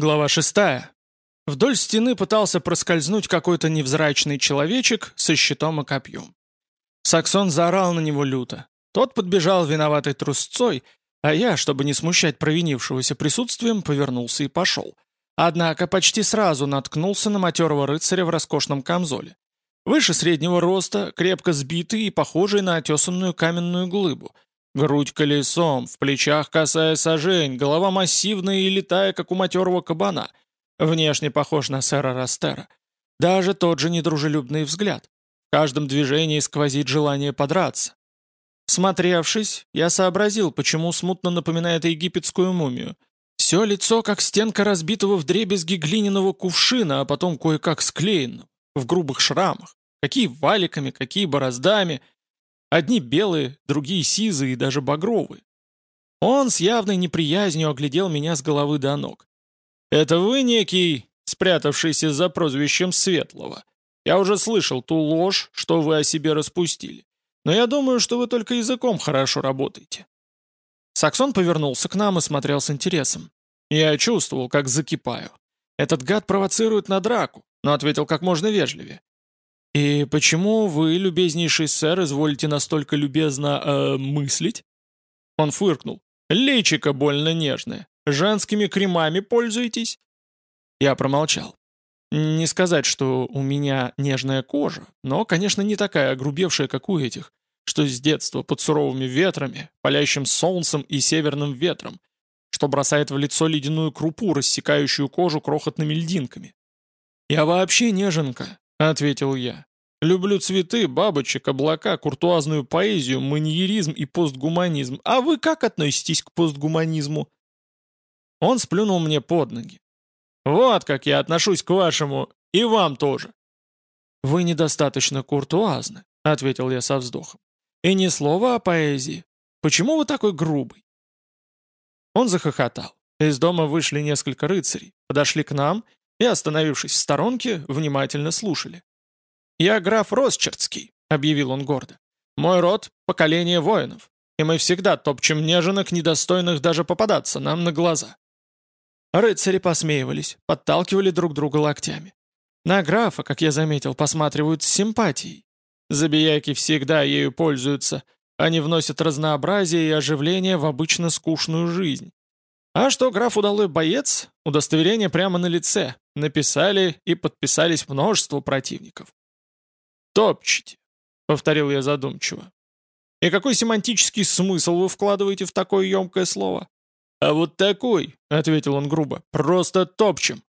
Глава 6. Вдоль стены пытался проскользнуть какой-то невзрачный человечек со щитом и копьем. Саксон заорал на него люто. Тот подбежал виноватой трусцой, а я, чтобы не смущать провинившегося присутствием, повернулся и пошел. Однако почти сразу наткнулся на матерого рыцаря в роскошном камзоле. Выше среднего роста, крепко сбитый и похожий на отесанную каменную глыбу — Грудь колесом, в плечах косая сажень, голова массивная и летая, как у матерого кабана. Внешне похож на сэра Растера. Даже тот же недружелюбный взгляд. В каждом движении сквозит желание подраться. Смотревшись, я сообразил, почему смутно напоминает египетскую мумию. Все лицо, как стенка разбитого в дребезги глиняного кувшина, а потом кое-как склеенного, в грубых шрамах. Какие валиками, какие бороздами — Одни белые, другие сизые и даже багровые. Он с явной неприязнью оглядел меня с головы до ног. «Это вы некий, спрятавшийся за прозвищем Светлого? Я уже слышал ту ложь, что вы о себе распустили. Но я думаю, что вы только языком хорошо работаете». Саксон повернулся к нам и смотрел с интересом. Я чувствовал, как закипаю. Этот гад провоцирует на драку, но ответил как можно вежливее. «И почему вы, любезнейший сэр, изволите настолько любезно э, мыслить?» Он фыркнул. «Личико больно нежное. Женскими кремами пользуетесь?» Я промолчал. Не сказать, что у меня нежная кожа, но, конечно, не такая огрубевшая, как у этих, что с детства под суровыми ветрами, палящим солнцем и северным ветром, что бросает в лицо ледяную крупу, рассекающую кожу крохотными льдинками. «Я вообще неженка», — ответил я. «Люблю цветы, бабочек, облака, куртуазную поэзию, маньеризм и постгуманизм. А вы как относитесь к постгуманизму?» Он сплюнул мне под ноги. «Вот как я отношусь к вашему, и вам тоже». «Вы недостаточно куртуазны», — ответил я со вздохом. «И ни слова о поэзии. Почему вы такой грубый?» Он захохотал. Из дома вышли несколько рыцарей, подошли к нам и, остановившись в сторонке, внимательно слушали. «Я граф Росчердский», — объявил он гордо. «Мой род — поколение воинов, и мы всегда топчем неженок, недостойных даже попадаться нам на глаза». Рыцари посмеивались, подталкивали друг друга локтями. На графа, как я заметил, посматривают с симпатией. Забияки всегда ею пользуются, они вносят разнообразие и оживление в обычно скучную жизнь. А что граф удалой боец, удостоверение прямо на лице, написали и подписались множество противников. «Топчете», — повторил я задумчиво. «И какой семантический смысл вы вкладываете в такое емкое слово?» «А вот такой», — ответил он грубо, — «просто топчем».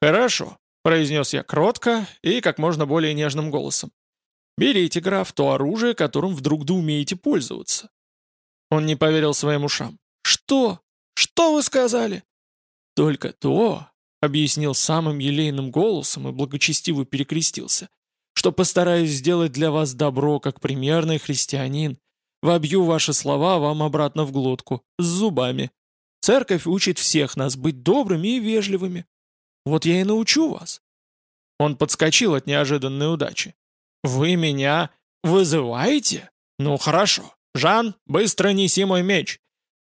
«Хорошо», — произнес я кротко и как можно более нежным голосом. «Берите, граф, то оружие, которым вдруг да умеете пользоваться». Он не поверил своим ушам. «Что? Что вы сказали?» «Только то», — объяснил самым елейным голосом и благочестиво перекрестился, «что постараюсь сделать для вас добро, как примерный христианин. Вобью ваши слова вам обратно в глотку, с зубами. Церковь учит всех нас быть добрыми и вежливыми. Вот я и научу вас». Он подскочил от неожиданной удачи. «Вы меня вызываете? Ну хорошо. Жан, быстро неси мой меч.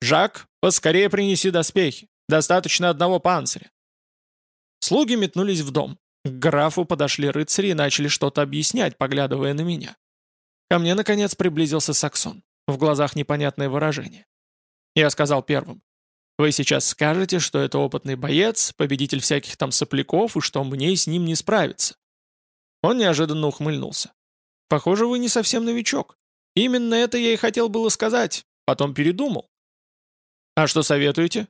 Жак, «Поскорее принеси доспехи. Достаточно одного панциря». Слуги метнулись в дом. К графу подошли рыцари и начали что-то объяснять, поглядывая на меня. Ко мне, наконец, приблизился Саксон. В глазах непонятное выражение. Я сказал первым. «Вы сейчас скажете, что это опытный боец, победитель всяких там сопляков, и что мне с ним не справиться». Он неожиданно ухмыльнулся. «Похоже, вы не совсем новичок. Именно это я и хотел было сказать, потом передумал. «А что советуете?»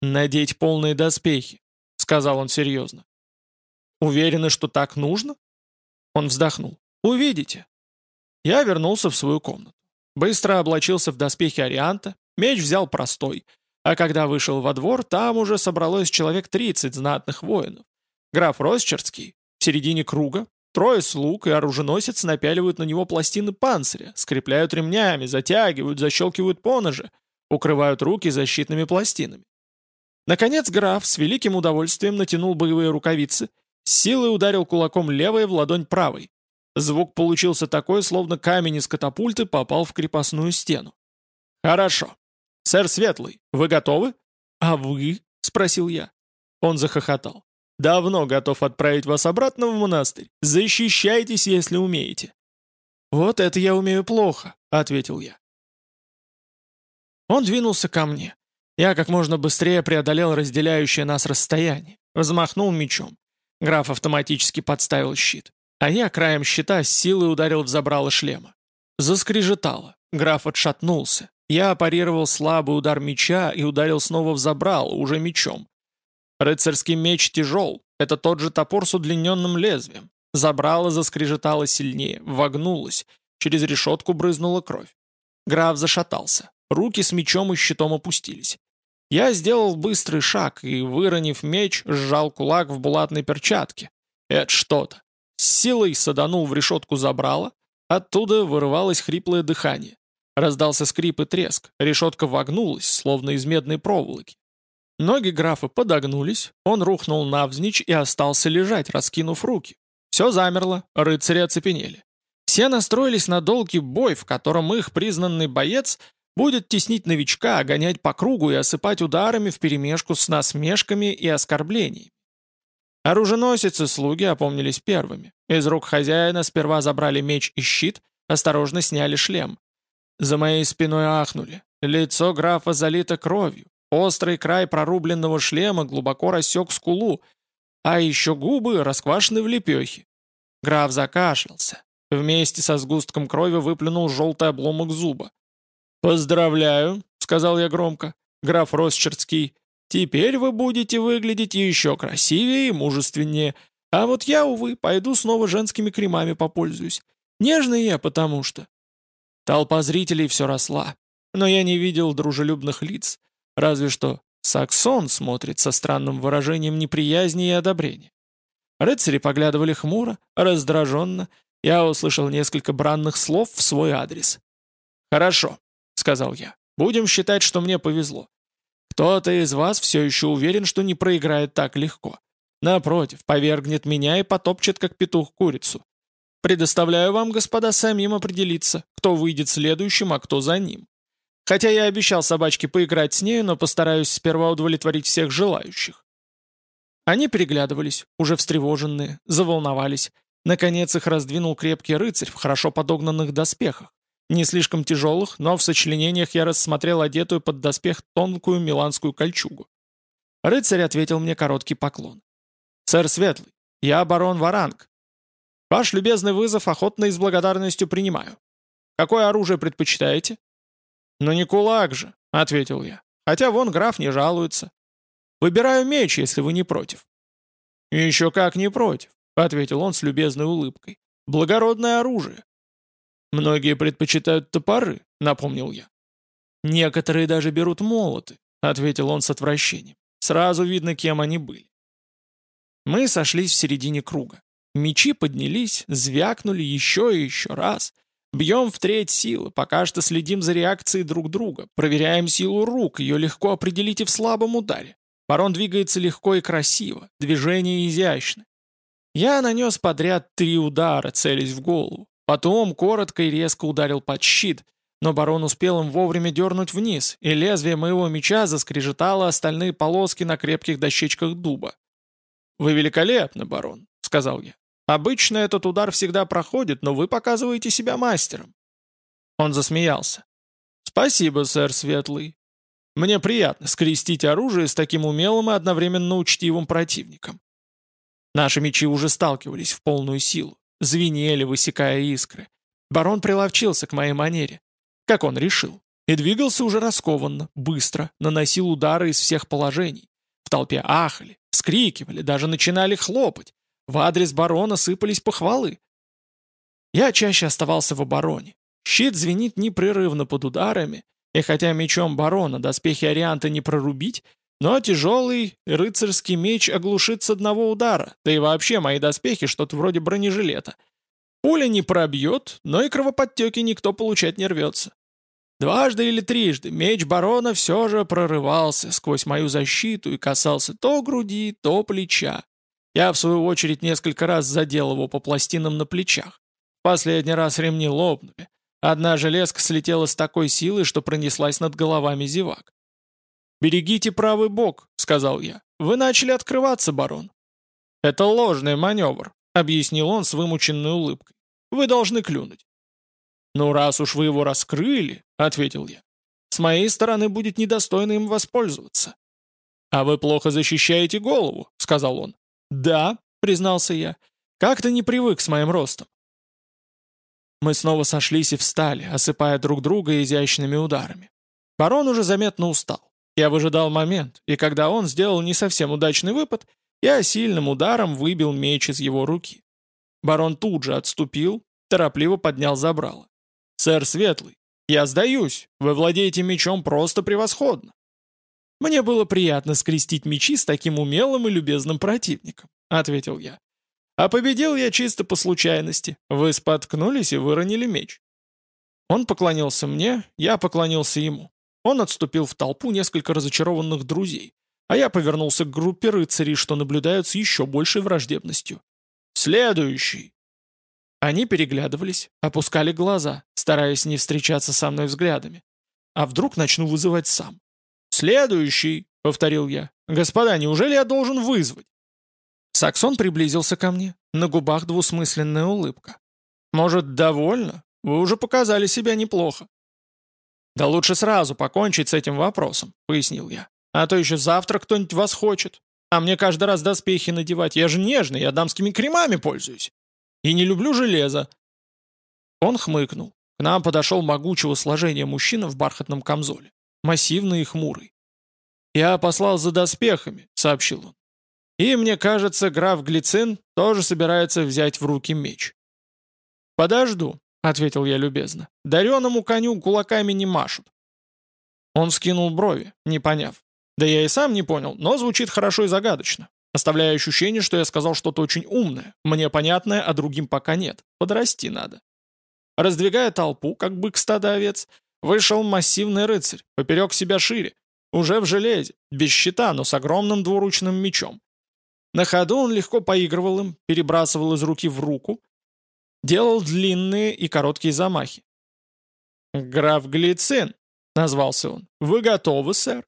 «Надеть полные доспехи», — сказал он серьезно. «Уверены, что так нужно?» Он вздохнул. «Увидите». Я вернулся в свою комнату. Быстро облачился в доспехи Орианта, меч взял простой, а когда вышел во двор, там уже собралось человек 30 знатных воинов. Граф Росчерский в середине круга, трое слуг и оруженосец напяливают на него пластины панциря, скрепляют ремнями, затягивают, защелкивают поножи, укрывают руки защитными пластинами. Наконец граф с великим удовольствием натянул боевые рукавицы, силой ударил кулаком левой в ладонь правой. Звук получился такой, словно камень из катапульты попал в крепостную стену. «Хорошо. Сэр Светлый, вы готовы?» «А вы?» — спросил я. Он захохотал. «Давно готов отправить вас обратно в монастырь. Защищайтесь, если умеете». «Вот это я умею плохо», — ответил я. Он двинулся ко мне. Я как можно быстрее преодолел разделяющее нас расстояние. Взмахнул мечом. Граф автоматически подставил щит. А я краем щита с силой ударил в забрало шлема. Заскрежетало. Граф отшатнулся. Я парировал слабый удар меча и ударил снова в забрало, уже мечом. Рыцарский меч тяжел. Это тот же топор с удлиненным лезвием. Забрало заскрежетало сильнее, вогнулось. Через решетку брызнула кровь. Граф зашатался. Руки с мечом и щитом опустились. Я сделал быстрый шаг и, выронив меч, сжал кулак в булатной перчатке. Это что-то. С силой саданул в решетку забрала, оттуда вырывалось хриплое дыхание. Раздался скрип и треск, решетка вогнулась, словно из медной проволоки. Ноги графа подогнулись, он рухнул навзничь и остался лежать, раскинув руки. Все замерло, рыцари оцепенели. Все настроились на долгий бой, в котором их признанный боец будет теснить новичка, гонять по кругу и осыпать ударами вперемешку с насмешками и оскорблениями. Оруженосец и слуги опомнились первыми. Из рук хозяина сперва забрали меч и щит, осторожно сняли шлем. За моей спиной ахнули. Лицо графа залито кровью. Острый край прорубленного шлема глубоко рассек скулу, а еще губы расквашены в лепехе. Граф закашлялся. Вместе со сгустком крови выплюнул желтый обломок зуба. «Поздравляю», — сказал я громко, — «граф Росчердский. Теперь вы будете выглядеть еще красивее и мужественнее. А вот я, увы, пойду снова женскими кремами попользуюсь. Нежный я, потому что...» Толпа зрителей все росла, но я не видел дружелюбных лиц, разве что Саксон смотрит со странным выражением неприязни и одобрения. Рыцари поглядывали хмуро, раздраженно, я услышал несколько бранных слов в свой адрес. «Хорошо», — сказал я, — «будем считать, что мне повезло. Кто-то из вас все еще уверен, что не проиграет так легко. Напротив, повергнет меня и потопчет, как петух, курицу. Предоставляю вам, господа, самим определиться, кто выйдет следующим, а кто за ним. Хотя я обещал собачке поиграть с нею, но постараюсь сперва удовлетворить всех желающих. Они переглядывались, уже встревоженные, заволновались. Наконец их раздвинул крепкий рыцарь в хорошо подогнанных доспехах. Не слишком тяжелых, но в сочленениях я рассмотрел одетую под доспех тонкую миланскую кольчугу. Рыцарь ответил мне короткий поклон. «Сэр Светлый, я барон Варанг. Ваш любезный вызов охотно и с благодарностью принимаю. Какое оружие предпочитаете?» «Ну не кулак же», — ответил я. «Хотя вон граф не жалуется. Выбираю меч, если вы не против». «Еще как не против», — ответил он с любезной улыбкой. «Благородное оружие. «Многие предпочитают топоры», — напомнил я. «Некоторые даже берут молоты», — ответил он с отвращением. «Сразу видно, кем они были». Мы сошлись в середине круга. Мечи поднялись, звякнули еще и еще раз. Бьем в треть силы, пока что следим за реакцией друг друга, проверяем силу рук, ее легко определить и в слабом ударе. Барон двигается легко и красиво, движения изящны. Я нанес подряд три удара, целясь в голову. Потом коротко и резко ударил под щит, но барон успел им вовремя дернуть вниз, и лезвие моего меча заскрежетало остальные полоски на крепких дощечках дуба. «Вы великолепны, барон», — сказал я. «Обычно этот удар всегда проходит, но вы показываете себя мастером». Он засмеялся. «Спасибо, сэр Светлый. Мне приятно скрестить оружие с таким умелым и одновременно учтивым противником». Наши мечи уже сталкивались в полную силу звенели, высекая искры. Барон приловчился к моей манере. Как он решил. И двигался уже раскованно, быстро, наносил удары из всех положений. В толпе ахали, скрикивали, даже начинали хлопать. В адрес барона сыпались похвалы. Я чаще оставался в обороне. Щит звенит непрерывно под ударами, и хотя мечом барона доспехи Орианта не прорубить, но тяжелый рыцарский меч оглушит с одного удара, да и вообще мои доспехи что-то вроде бронежилета. Пуля не пробьет, но и кровоподтеки никто получать не рвется. Дважды или трижды меч барона все же прорывался сквозь мою защиту и касался то груди, то плеча. Я, в свою очередь, несколько раз задел его по пластинам на плечах. Последний раз ремни лопнули. Одна железка слетела с такой силой, что пронеслась над головами зевак. «Берегите правый бок», — сказал я. вы начали открываться, барон». «Это ложный маневр», — объяснил он с вымученной улыбкой. «Вы должны клюнуть». «Ну, раз уж вы его раскрыли», — ответил я, — «с моей стороны будет недостойно им воспользоваться». «А вы плохо защищаете голову», — сказал он. «Да», — признался я, — «как-то не привык с моим ростом». Мы снова сошлись и встали, осыпая друг друга изящными ударами. Барон уже заметно устал. Я выжидал момент, и когда он сделал не совсем удачный выпад, я сильным ударом выбил меч из его руки. Барон тут же отступил, торопливо поднял забрало. «Сэр Светлый, я сдаюсь, вы владеете мечом просто превосходно». «Мне было приятно скрестить мечи с таким умелым и любезным противником», — ответил я. «А победил я чисто по случайности. Вы споткнулись и выронили меч». Он поклонился мне, я поклонился ему. Он отступил в толпу несколько разочарованных друзей, а я повернулся к группе рыцарей, что наблюдают с еще большей враждебностью. «Следующий!» Они переглядывались, опускали глаза, стараясь не встречаться со мной взглядами. А вдруг начну вызывать сам? «Следующий!» — повторил я. «Господа, неужели я должен вызвать?» Саксон приблизился ко мне, на губах двусмысленная улыбка. «Может, довольно? Вы уже показали себя неплохо». «Да лучше сразу покончить с этим вопросом», — пояснил я. «А то еще завтра кто-нибудь вас хочет. А мне каждый раз доспехи надевать. Я же нежный, я дамскими кремами пользуюсь. И не люблю железо». Он хмыкнул. К нам подошел могучего сложения мужчина в бархатном камзоле. Массивный и хмурый. «Я послал за доспехами», — сообщил он. «И, мне кажется, граф Глицин тоже собирается взять в руки меч». «Подожду», — ответил я любезно. «Дареному коню кулаками не машут». Он скинул брови, не поняв. Да я и сам не понял, но звучит хорошо и загадочно, оставляя ощущение, что я сказал что-то очень умное, мне понятное, а другим пока нет. Подрасти надо. Раздвигая толпу, как бык стада овец, вышел массивный рыцарь, поперек себя шире, уже в железе, без щита, но с огромным двуручным мечом. На ходу он легко поигрывал им, перебрасывал из руки в руку, делал длинные и короткие замахи. «Граф Глицин», — назвался он, — «вы готовы, сэр?»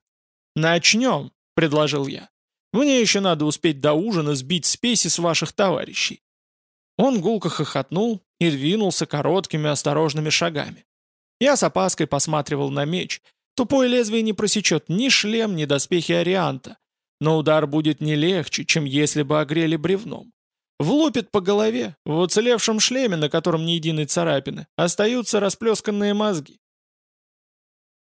«Начнем», — предложил я. «Мне еще надо успеть до ужина сбить спеси с ваших товарищей». Он гулко хохотнул и двинулся короткими осторожными шагами. Я с опаской посматривал на меч. Тупое лезвие не просечет ни шлем, ни доспехи Орианта. Но удар будет не легче, чем если бы огрели бревном. Влупит по голове, в уцелевшем шлеме, на котором ни единой царапины, остаются расплесканные мозги.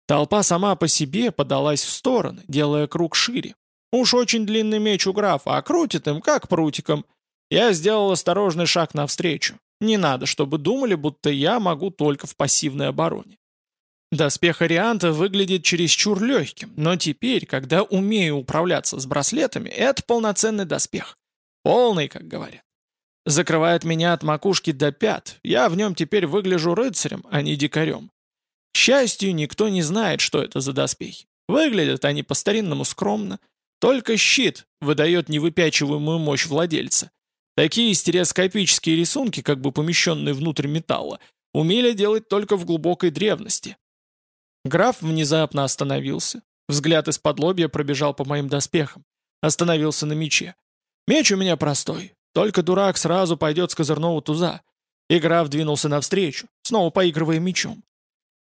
Толпа сама по себе подалась в стороны, делая круг шире. Уж очень длинный меч у графа, а крутит им, как прутиком. Я сделал осторожный шаг навстречу. Не надо, чтобы думали, будто я могу только в пассивной обороне. Доспех Арианта выглядит чересчур легким, но теперь, когда умею управляться с браслетами, это полноценный доспех. Полный, как говорят. Закрывает меня от макушки до пят. Я в нем теперь выгляжу рыцарем, а не дикарем. К счастью, никто не знает, что это за доспехи. Выглядят они по-старинному скромно. Только щит выдает невыпячиваемую мощь владельца. Такие стереоскопические рисунки, как бы помещенные внутрь металла, умели делать только в глубокой древности. Граф внезапно остановился. Взгляд из-под лобья пробежал по моим доспехам. Остановился на мече. Меч у меня простой. Только дурак сразу пойдет с козырного туза. И граф двинулся навстречу, снова поигрывая мечом.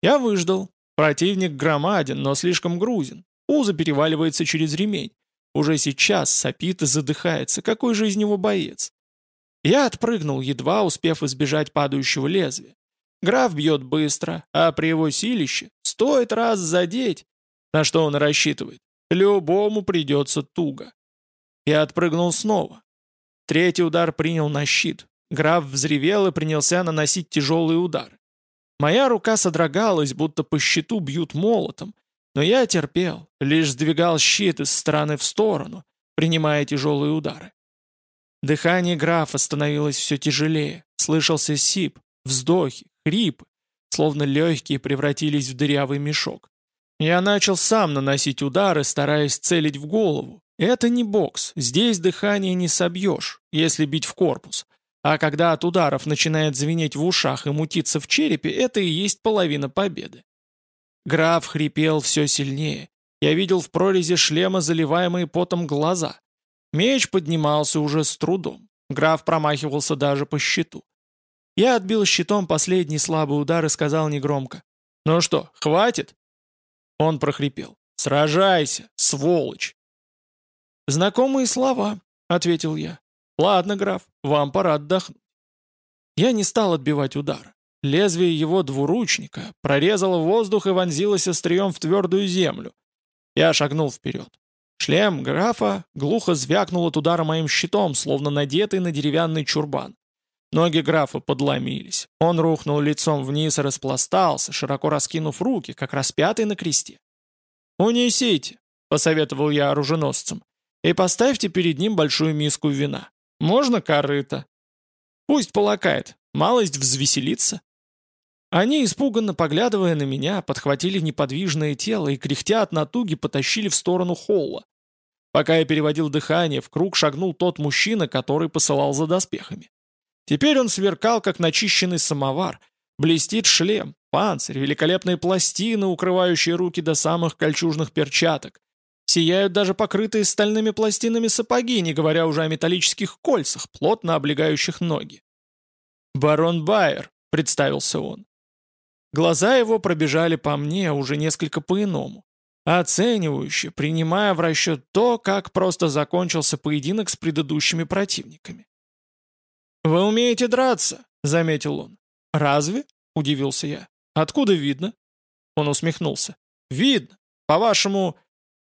Я выждал. Противник громаден, но слишком грузен. Узо переваливается через ремень. Уже сейчас сопит и задыхается. Какой же из него боец? Я отпрыгнул, едва успев избежать падающего лезвия. Граф бьет быстро, а при его силище стоит раз задеть. На что он рассчитывает? Любому придется туго. Я отпрыгнул снова. Третий удар принял на щит. Граф взревел и принялся наносить тяжелые удары. Моя рука содрогалась, будто по щиту бьют молотом, но я терпел, лишь сдвигал щит из стороны в сторону, принимая тяжелые удары. Дыхание графа становилось все тяжелее, слышался сип, вздохи, хрипы, словно легкие превратились в дырявый мешок. Я начал сам наносить удары, стараясь целить в голову, это не бокс, здесь дыхание не собьешь, если бить в корпус. А когда от ударов начинает звенеть в ушах и мутиться в черепе, это и есть половина победы. Граф хрипел все сильнее. Я видел в прорези шлема заливаемые потом глаза. Меч поднимался уже с трудом. Граф промахивался даже по щиту. Я отбил щитом последний слабый удар и сказал негромко. «Ну что, хватит?» Он прохрипел. «Сражайся, сволочь!» «Знакомые слова», — ответил я. «Ладно, граф, вам пора отдохнуть». Я не стал отбивать удар. Лезвие его двуручника прорезало воздух и вонзилось острием в твердую землю. Я шагнул вперед. Шлем графа глухо звякнул от удара моим щитом, словно надетый на деревянный чурбан. Ноги графа подломились. Он рухнул лицом вниз и распластался, широко раскинув руки, как распятый на кресте. «Унесите», — посоветовал я оруженосцам, — «и поставьте перед ним большую миску вина. Можно корыто. Пусть полакает, малость взвеселится». Они, испуганно поглядывая на меня, подхватили неподвижное тело и, кряхтя от натуги, потащили в сторону холла. Пока я переводил дыхание, в круг шагнул тот мужчина, который посылал за доспехами. Теперь он сверкал, как начищенный самовар. Блестит шлем, панцирь, великолепные пластины, укрывающие руки до самых кольчужных перчаток. Сияют даже покрытые стальными пластинами сапоги, не говоря уже о металлических кольцах, плотно облегающих ноги. «Барон Байер», — представился он. Глаза его пробежали по мне уже несколько по-иному, оценивающе, принимая в расчет то, как просто закончился поединок с предыдущими противниками. «Вы умеете драться», — заметил он. «Разве?» — удивился я. «Откуда видно?» Он усмехнулся. «Видно. По вашему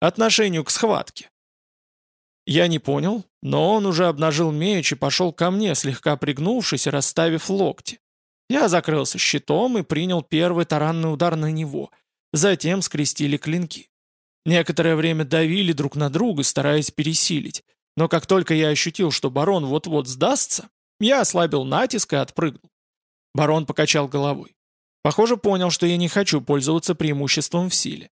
отношению к схватке». Я не понял, но он уже обнажил меч и пошел ко мне, слегка пригнувшись и расставив локти. Я закрылся щитом и принял первый таранный удар на него. Затем скрестили клинки. Некоторое время давили друг на друга, стараясь пересилить. Но как только я ощутил, что барон вот-вот сдастся, я ослабил натиск и отпрыгнул. Барон покачал головой. Похоже, понял, что я не хочу пользоваться преимуществом в силе.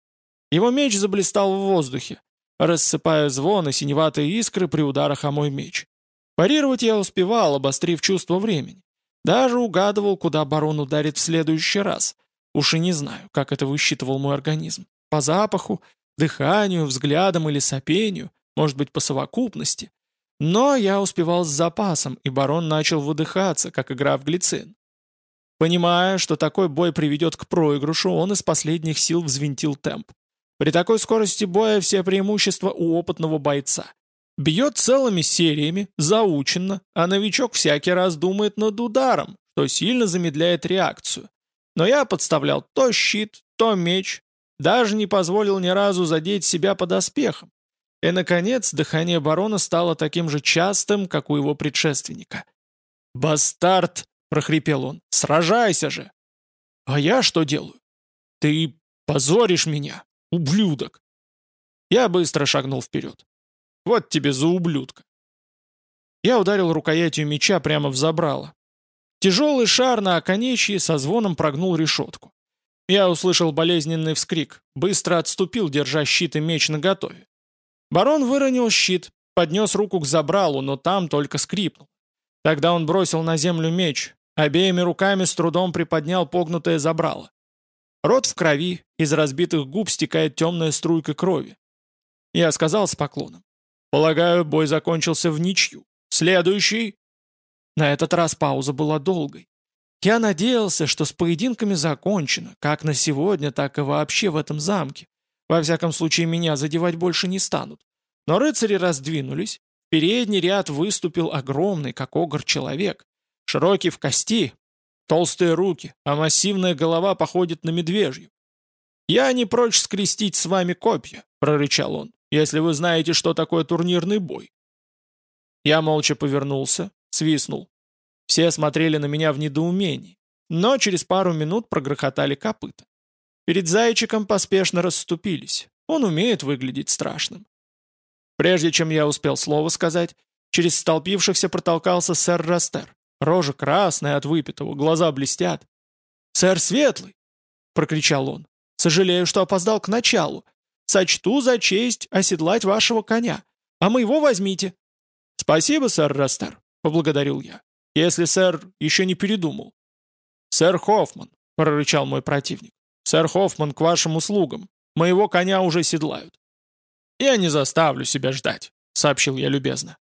Его меч заблистал в воздухе, рассыпая звон и синеватые искры при ударах о мой меч. Парировать я успевал, обострив чувство времени. Даже угадывал, куда барон ударит в следующий раз. Уж и не знаю, как это высчитывал мой организм. По запаху, дыханию, взглядам или сопению, может быть, по совокупности. Но я успевал с запасом, и барон начал выдыхаться, как игра в глицин. Понимая, что такой бой приведет к проигрышу, он из последних сил взвинтил темп. При такой скорости боя все преимущества у опытного бойца. Бьет целыми сериями, заученно, а новичок всякий раз думает над ударом, что сильно замедляет реакцию. Но я подставлял то щит, то меч, даже не позволил ни разу задеть себя под оспехом. И, наконец, дыхание барона стало таким же частым, как у его предшественника. «Бастард!» — прохрипел он. «Сражайся же!» «А я что делаю?» «Ты позоришь меня, ублюдок!» Я быстро шагнул вперед. Вот тебе за ублюдка. Я ударил рукоятью меча прямо в забрало. Тяжелый шар на оконечье со звоном прогнул решетку. Я услышал болезненный вскрик, быстро отступил, держа щит и меч наготове. Барон выронил щит, поднес руку к забралу, но там только скрипнул. Тогда он бросил на землю меч, обеими руками с трудом приподнял погнутое забрало. Рот в крови, из разбитых губ стекает темная струйка крови. Я сказал с поклоном. Полагаю, бой закончился в ничью. Следующий...» На этот раз пауза была долгой. Я надеялся, что с поединками закончено, как на сегодня, так и вообще в этом замке. Во всяком случае, меня задевать больше не станут. Но рыцари раздвинулись. Передний ряд выступил огромный, как огр, человек. Широкий в кости, толстые руки, а массивная голова походит на медвежью. «Я не прочь скрестить с вами копья», — прорычал он если вы знаете, что такое турнирный бой». Я молча повернулся, свистнул. Все смотрели на меня в недоумении, но через пару минут прогрохотали копыта. Перед зайчиком поспешно расступились. Он умеет выглядеть страшным. Прежде чем я успел слово сказать, через столпившихся протолкался сэр Растер. Рожа красная от выпитого, глаза блестят. «Сэр Светлый!» — прокричал он. «Сожалею, что опоздал к началу. Сочту за честь оседлать вашего коня. А моего возьмите». «Спасибо, сэр Растер», — поблагодарил я. «Если сэр еще не передумал». «Сэр Хоффман», — прорычал мой противник. «Сэр Хоффман к вашим услугам. Моего коня уже седлают». «Я не заставлю себя ждать», — сообщил я любезно.